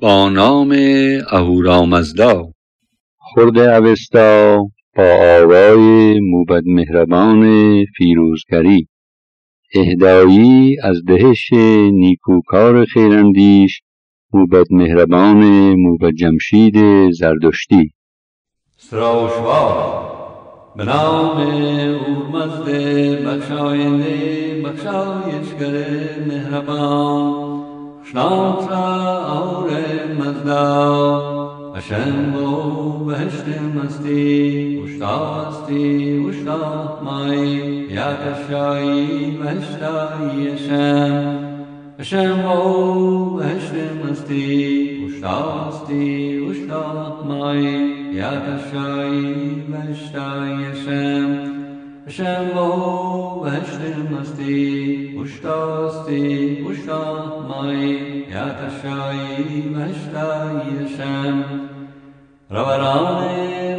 با نام اهورامزدا. خرد اوستا با آوای موبد مهربان فیروزگری. اهدایی از دهش نیکوکار خیراندیش موبد مهربان موبد جمشید زردشتی. سراوشوار به نام اورمزد بخشاینده بخشایشگر مهربان. شاطر آور مزدا عشان بو بهشت مستی وشتا استی وشتا مای یا کشایی بهشتایی شم عشان بو بهشت مستی وشتا استی وشتا مای یا کشایی بهشتایی شم یا تشایی بهشتایی شم روران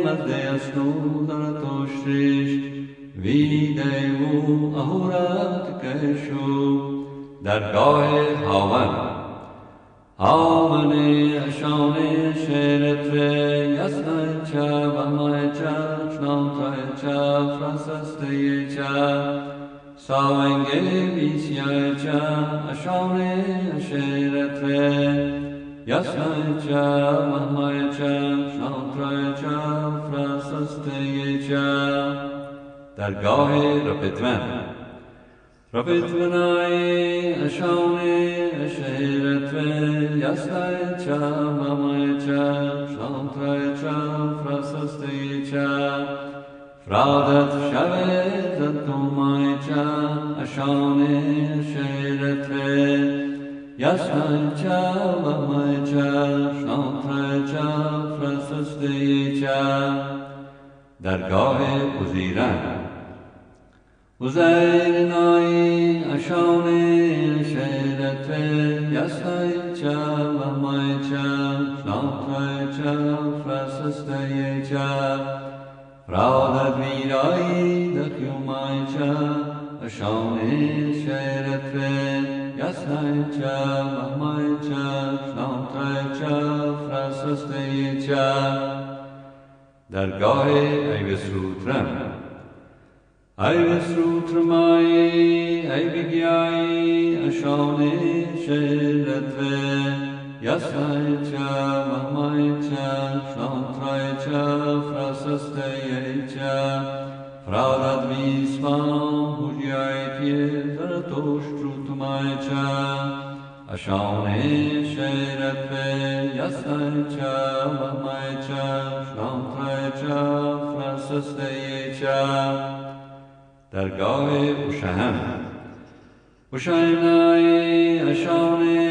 مزد اسنو در توشش ویده و اهورت کشو درگاه هاون هاون اشان شرت یسن چه Vasacha, Prasastayecha, Savange Visyacha, Ashame Asherate, Yasacha, Mahmayacha, Shantrayacha, Prasastayecha, Dargahe Rapitvan. Rapitvanai, Ashame Asherate, Yasacha, Mahmayacha, Shantrayacha, Prasastayecha, فرادت شود تومایچا اشانه شیرته یسمنچا و مایچا شانترچا فرسسته درگاه وزیران. وزیر نای اشانه شیرته یسمنچا و براهد میراید کیومایچا آشانه شهادت را یا سایچا و ماچا شانترایچا فراسستیچا در گاهی ای بی سرطان ای بی سرطان ما ای ای بگی ای آشانه شهادت را Yasaicha, Mamaicha, Shantraicha, Frasasteicha, Fradadvisma, Hujyaitye, Zaratoshtrutumaicha, Ashane Sheratve, Yasaicha, Mamaicha, Shantraicha, Frasasteicha, درگاه اوشهم وشینای اشانه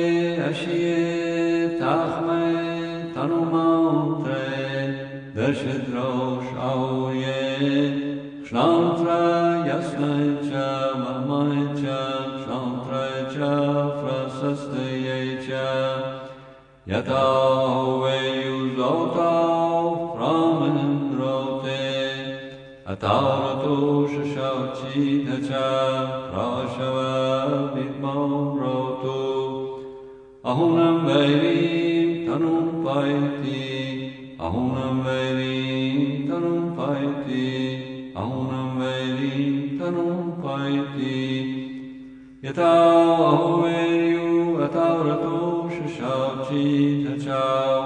शद्रौषौ ये शान्त्रायस्मै च मन्माय च क्षौत्राय च प्रशस्तयै च यता वै युद्रौता प्राह्मण्रौते अथ ऋतोष शौचीत च प्रवशवीमौ रौतु अहुनम् वैरी तनुम्पैति Aunam velim tanum paiti, aunam velim tanum paiti. Yatau ahuveryu atavratu shashavchi tachau.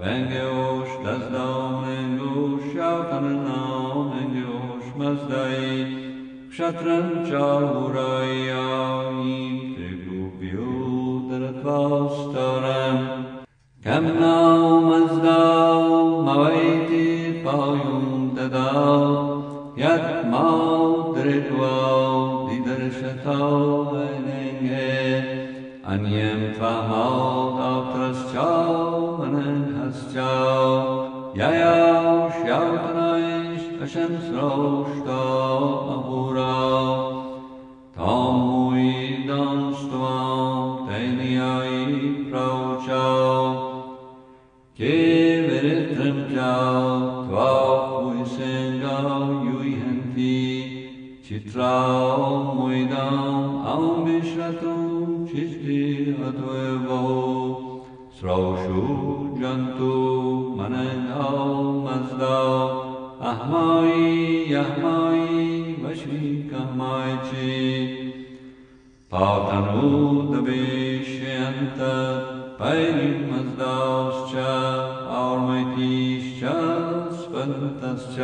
Vengeosh dasdau mengush yautananau mengush mazdai. Kshatran chaurayam trigupyu daratvastaram. Kamnau दिदर्शतौ लिङ्घे अन्यं त्वात्रश्चनङ्घश्च यया श्यातनश्च शंस्रौष्ट चित्रा मुदाँ मिश्रतु शिष्टिमद्वेवो श्रौषु जन्तु मन द्वौ मजदा। अह्मायी अह्मायी वश्मिकमाय चे पातनूद्वेष्यन्त पैरिमस् स्वन्तश्च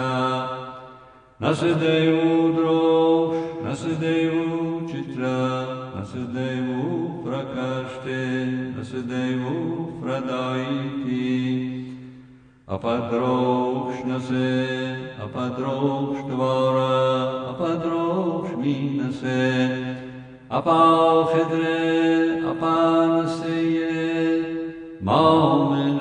न स देवो द्रोष्णसि देवो चित्र न स देवो प्रकर्ष्टे न सदेवो प्रदायति अपद्रोक्ष्णसे अपद्रोष्वारा अपद्रोक्ष्मिनसे अपा हिद्रे अपानसे ये मामिन्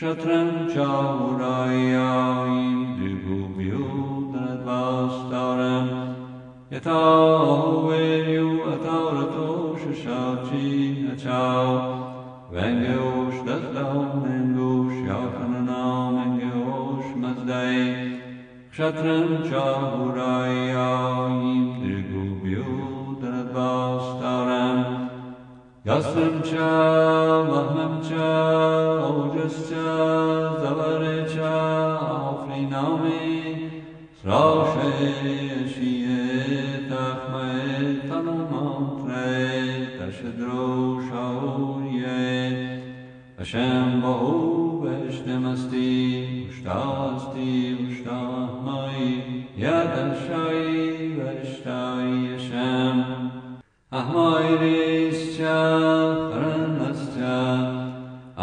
Kshatram Chauraya Indibhumyo Dhanadvastaram Yata Venyu Atarato Shashachi Achao Vangyosh Datlam Nengosh Yakananam Angyosh Mazdai Kshatram Chauraya Indibhumyo Cha Mahmam Cha Ojas Cha Zavare Cha Afrinami Srashe Shiye Tachme Tanumantre Tashadro Shaurye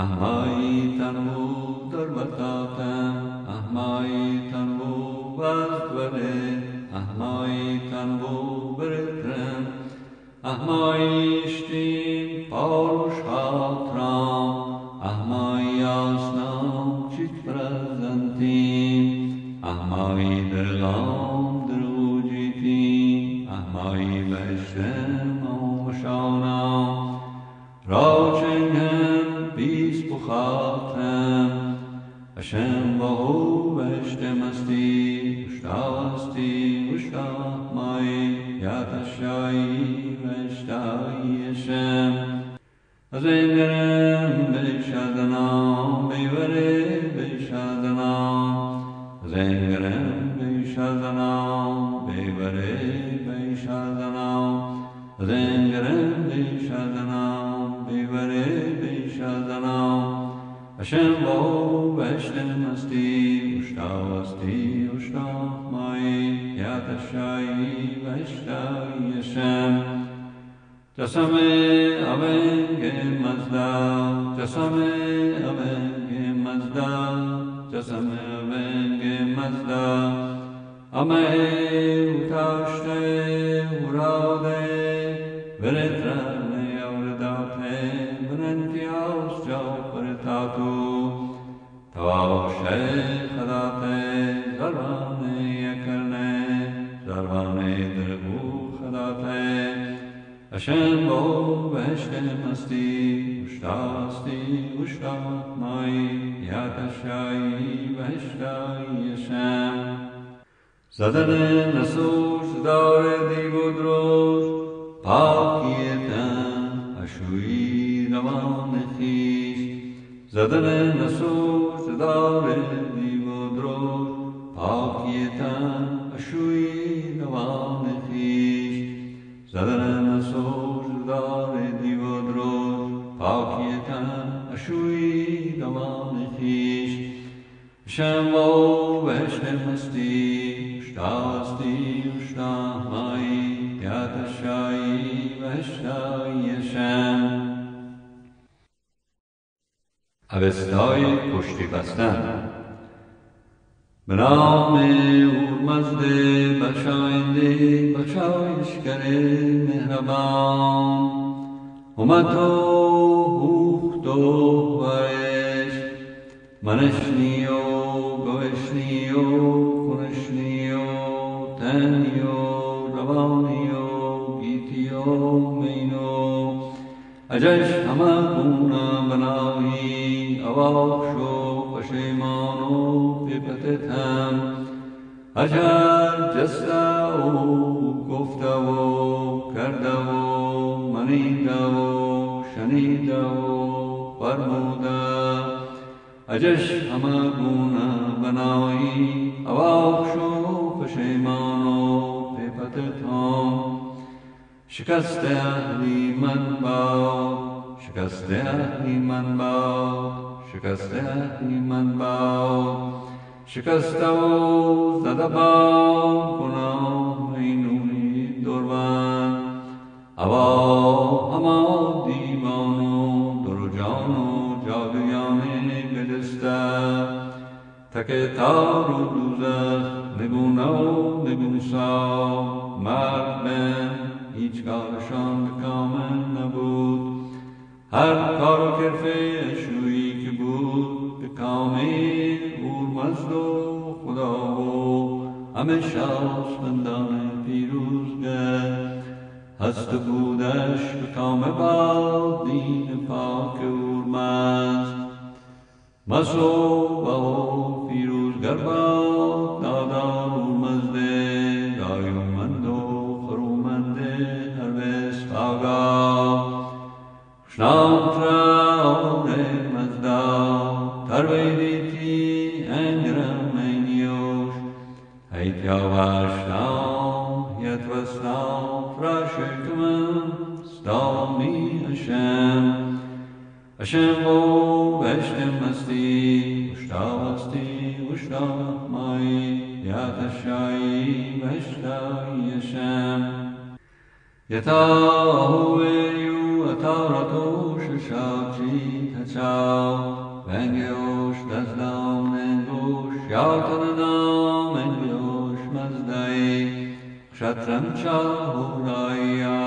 Ahmaitanmu durvatatam, ahmaitanmu vastvare, ahmaitanmu vritram, ahmaishtim paurushatram, ahmayasnam chitprazantim, ahmaidalam drujitim, ahmaivaishnam omushanam, Buchatem Hashem Bahu Veshtemasti Ushtavasti Ushtahmai Yatashai Veshtai Hashem Azengerem Beshadanam Bevare Beshadanam Azengerem Beshadanam Bevare Beshadanam Azengerem Beshadanam Bevare Beshadanam Hashem Bahu Veshtem Asti Ushtavasti Ushtahmai Yatashai Veshtai Hashem Jasame Avenge Mazda, Jasame Avenge Mazda, Jasame Avenge Mazda, Ame Utashte Urade, Tavashe Chadate, Zarvane Yakarne, Zarvane Drebu Chadate, Hashem Bo Veshem Asti Ushtasti Ushtahmai Yatashai Veshtai Hashem Zadane Nasus Dare Divudros Pakietan Ashui udaleni modrot, pakietan ashui navalnechish. Zadanan asor udaleni modrot, pakietan ashui navalnechish. Shamo veshem اوستای پشتی بستن. به نام اورمزد بخشاینده بخشایشگر مهربان. اومد تو هوخت و برش منشنی و گوشنی و کنشنی و تنی و روانی و گیتی و مینو اجش اواخ شو پشیمان و پیپتت اجر جسته و گفته و کرده و منیده و شنیده و فرموده اجش همه گونه بنایی اواخ شو پشیمان و پیپتت هم شکست اهلی من با شکست اهلی من با شکست اهلی من با شکست و زده با گناه اینوی دربن اوا هما دیوان و دروجان و جادویانه بدسته تک تار و دوزخ نگونه و نگونسا مرد بن هیچ کارشان به کامل نبود هر کار و کرفه کامل اورمزد و خدا و همه شاسپندان پیروزگر هست بودش به کام با دین پاک اورمزد مسو و پیروزگر با Hashem Vo Veshtem Asti Ushtavasti Ushtavamai Yatashai Veshtai Hashem Yatahu Atarato Shashachi Tachao Vengyosh Dazdam Nengosh Yatanadam Vengyosh Mazdai Kshatram Chahurayam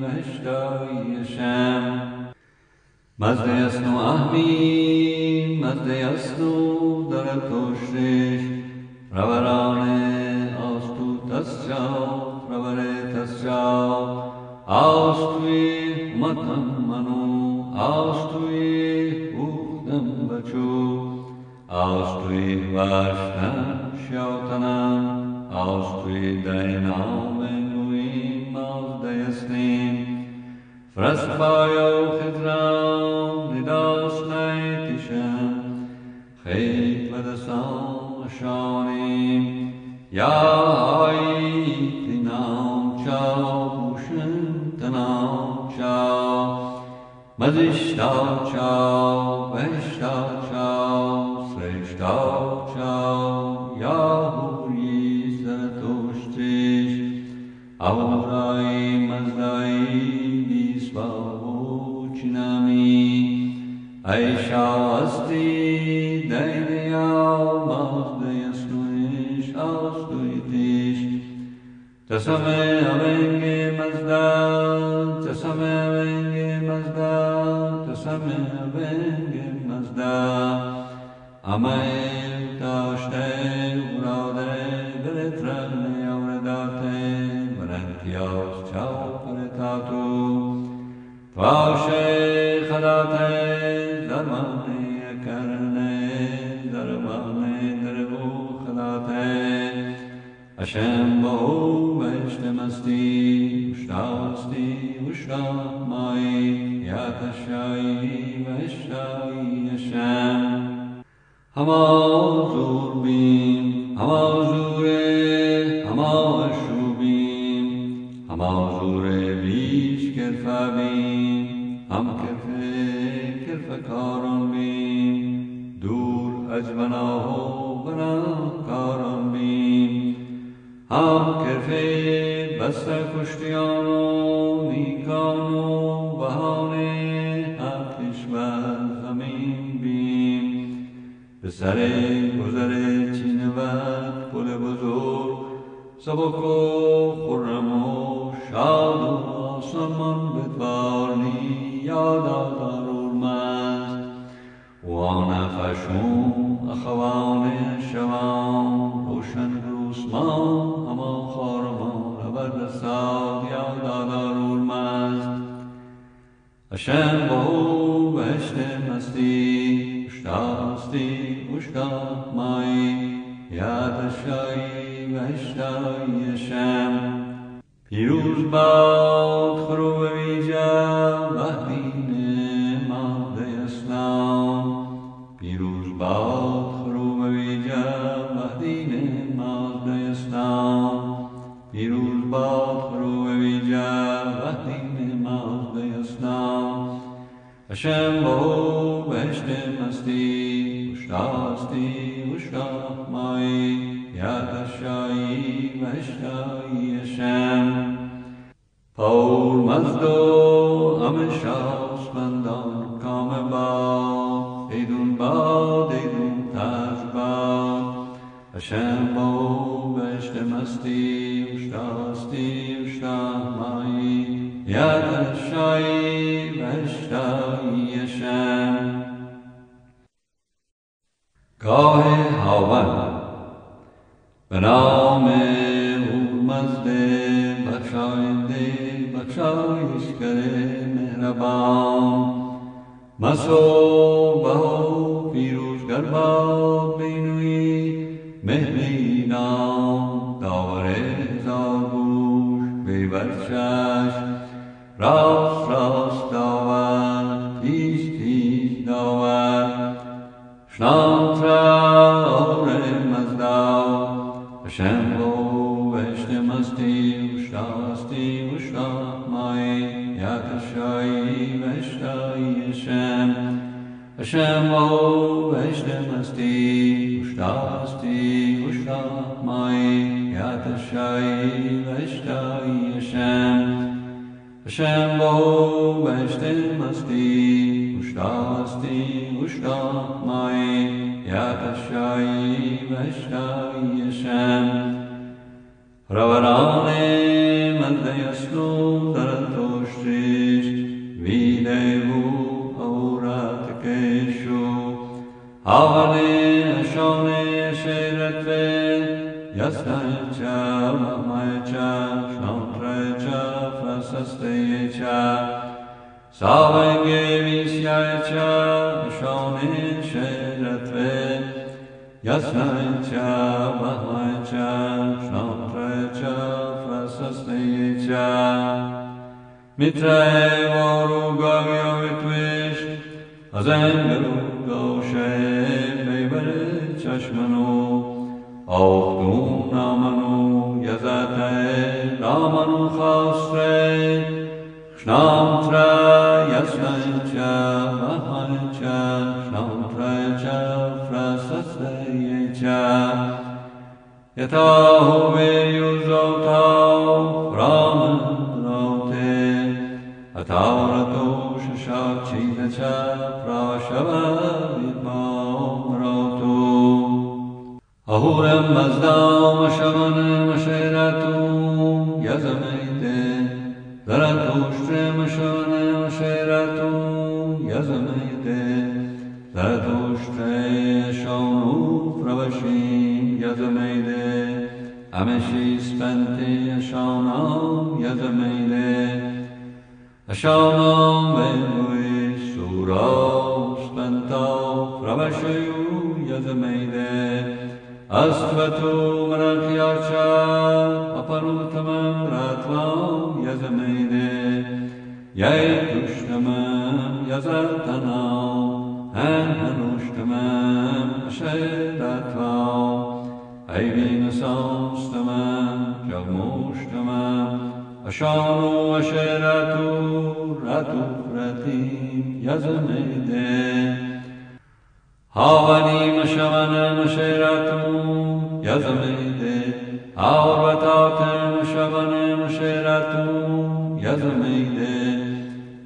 vashtoy Hashem. Mazdeyasnu Ahmin, Mazdeyasnu Daratoshish, Ravarane Austu Taschau, Ravare Taschau, Austui Matam Manu, Austui Udam Vachu, Austui Vashtam Shautanam, Austui Dainaume, jasným. Vrasbájou chytrál, nidal snej tyše, chejt shonim šáným. Já ají ty nám čau, ušen ty nám čau, mazištal čau, veštal čau, seštal čau, já hůjí se tuštíš, a Chinami Aisha Asti Dainaya Mazdayasnuish Astuitish Tasame Avenge Mazda Tasame Avenge Mazda Tasame Avenge Mazda Amay Tashte هما زور بیم هما زوره هما شوبیم هما زوره بیش کرفه بیم هم کرفه کرفه کاران بیم دور از بناه و بنا کاران بیم هم کرفه بسته کشتیان و نیکان و سر گذر چینوت پل بزرگ سبک و خرم و شاد و آسمان بدوارنی یاد آدار مست و آن خشم اخوان شوان روشن گروسمان اما خارمان ربر ساد یاد آدار مست. اشم بهو بهشت مستی اشتاستی اشتا مایی یاد شایی بهشتایی شم پیروز باد خروب مسو بهو پیروزگر باد Rakshash. Raus, raus, Noah, peace, peace, Noah. Shnantra, Orem, as Hashem, Bo, Eshtem, Asti, Usha, Asti, Usha, Mai, Yad, Hashai, Veshai, Hashem, Hashem, Bo, Eshtem, Asti, Usha, Asti, Usha, Mai, Yad, Hashai, اشم بو بهشت مستی اشتاستی اشتامایی یادشایی بهشتایی اشم روران مده یسلو در توشتیش ویده بو اورات کشو آونه اشانه شیرت به یستن چا Salve Vishyacha Shonin Shedatve Yasnaicha Mahaicha Shantracha Vasasteyecha Mitrae Varugavya Vitvish Azangaru Gaushe Bevare Chashmano Aukdum Namanu Yazate namanu Khastre Shnamtra यथाहो वेयुजौथाते अथाव्रतोषाक्षीदशां रौतो अहु ब्रह्मस्दामशमनमशरतु यजमयिते रदूष्टेमशमनमशरतु यजमयिते धरदूष्ट्रे शौ प्रवशीं यजमयिते همه چیز بنده شانا ید میله. شانا منوی سوراش بنتا روش یو ید میله. از تو به تو مرق یاچه اپرو تمام رتوا ید میله. یه دوشت من یزد هن هم هنوشت من ای بین Aşanu aşeratu ratuf ratim yazmede Havani maşavanan aşeratu yazmede Avrataten maşavanan aşeratu yazmede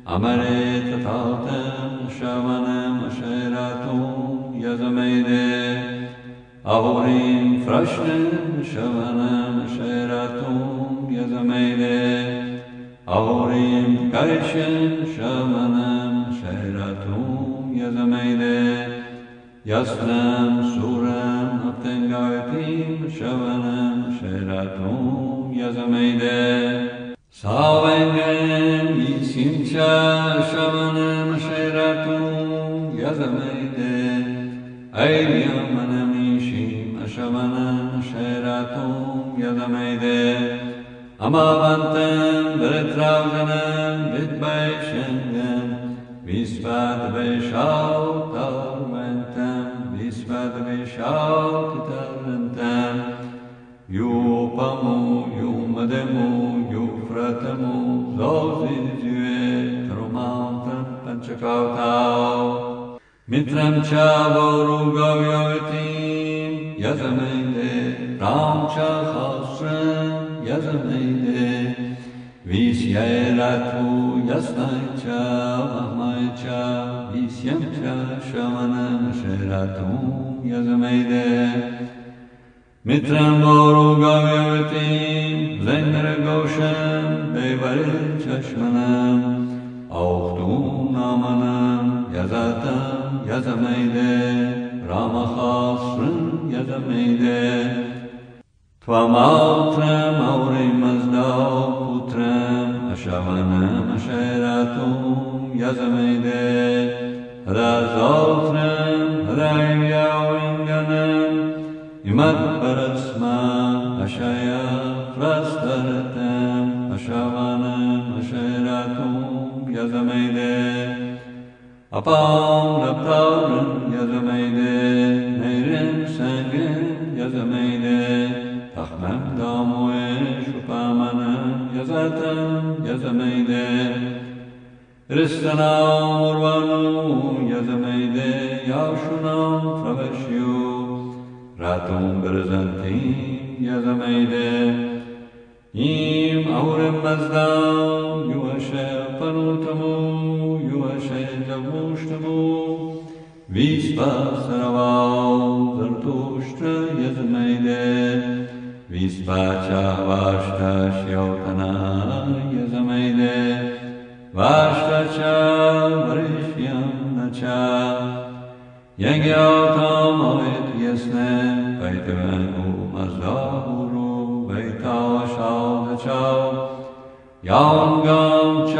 Amare tataten maşavanan aşeratu yazmede Avorin frashnen maşavanan aşeratu زمیله آوریم کایشن شمنم شهرتون یه زمیله یستم سورم ابتنگایتیم شمنم شهرتون یه زمیله ساوینگم یسیمچه شمنم شهرتون یه زمیله ایریم منم ایشیم شمنم شهرتون یه زمیله Amavantem betraugenem vitbeşengem Visvat beşal tarmentem Visvat beşal kitarentem Yupamu yumademu yufratemu Zozizüe karumantam pançakautau Mitram cha vauru gavyavitim yazamende Ram cha yazamende Jajratu jasnaća, vahmaća, visyamća, šamanem šeratum jazmejde. Mitram boru gavyavitim, zengre goşem, beyvari çaşmanam, avhtum namanam, yazatam yazameyde, ramahasrın yazameyde. Tvamavtram avrimazdav, Шератум Язамейде Разотрем Райяуинганем Имад Парацма Ашая Фрастаратем Ашаванем Шератум Язамейде Апам Раптаурен Язамейде Нейрен Сенгин Язамейде Тахмем Дамуя Svatam risana Ristanam Urvanum Yatamaide Yashunam Pravashyu Ratum Berzantim Yatamaide Im Aurem Mazdam Yuvashe Panutamu Yuvashe Javushtamu Vishpa Saravau Zartushtra Yatamaide ीष्पा च वा श्यौथना यसमैदे वाष्पच वर्ष्यन्न च यज्ञामवत् यस्मै पैतृमसपुरो वैतावशाद च याङ्गां च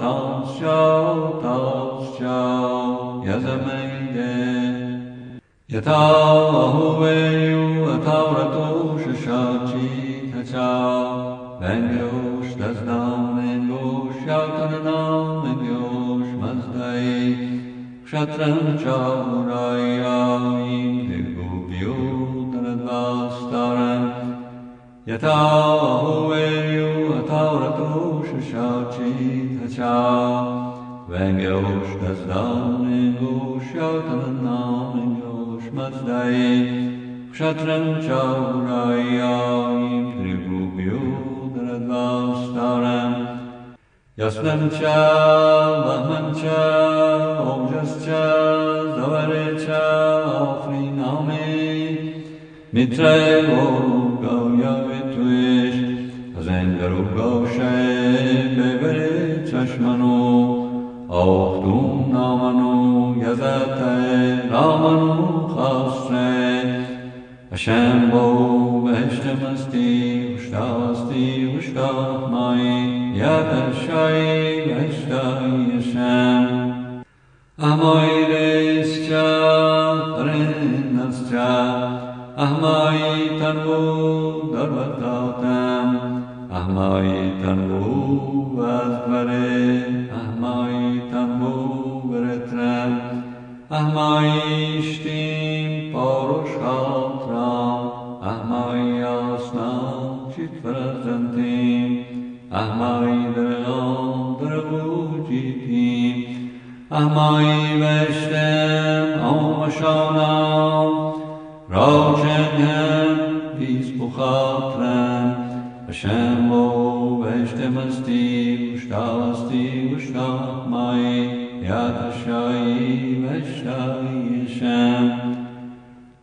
तंश्च तौश्च यसमै दे यथा अहुवेयु अथ व्रतो Gosha, wenn Josh das Namen Gosha, den Namen Josh im Degubyo, Dradvastaran, Yata Huelyu, Ataurato Shashachi, Tacha, wenn Josh das Namen Gosha, den Namen Josh Mazdai, Kshatrancha Uraya, Yasnam cha, Mahman cha, Ojas cha, Zavare cha, Afriname, Mitre o Gauya Vitwish, Zengaru Gaushe, Bevere Chashmanu, Auch du Namanu, Yazate, Ramanu Chasre, Hashem bo, Veshtamasti, Ushtavasti, Ushtavmai, Yad יבשוי בשוי ישם אמוי רשצ'ה רנצ'ה אמוי תנבו דרבתותם אמוי תנבו احمای وشتم آمشانم روشنم بیس بخاطرم بشم و وشتم استی وشتاستی وشتاقمای یاد شایی وشتایی شم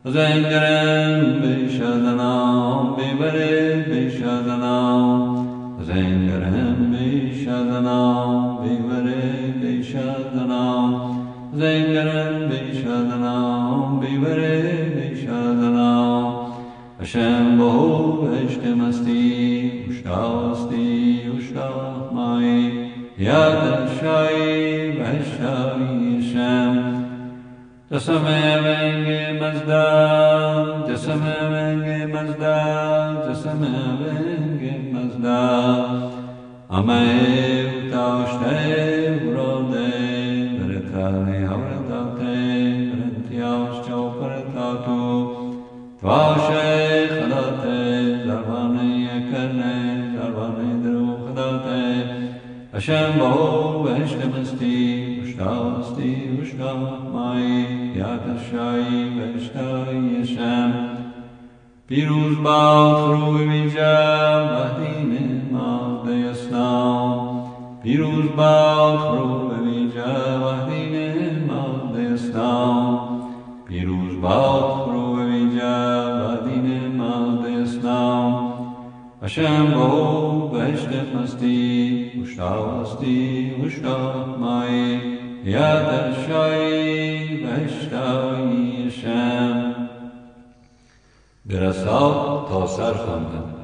زنگرم بشدنام ببره بشدنام زنگرم بشدنام بهو عشق مستی اشتاستی اشتاق مای یاد شایی و شایی شم. جسم ونگ مزدا جسم ونگ مزدا جسم ونگ مزدا امه تاشته وروده برتای هورتاته برتیاش چوپرتاتو تواشه مستی اشتاستی اشتاق مایی یادشایی بهشتایی شم پیروز باد خروی ویجا وحدین ماده اسلام پیروز باد خروی ویجا وحدین ماده اسلام پیروز باد خروی ویجا وحدین ماده اسلام اشم بهو بهشت مستی اشتاستی اشتاق مایی یادشایی بهشتایی شم برسا تا سر خواندم.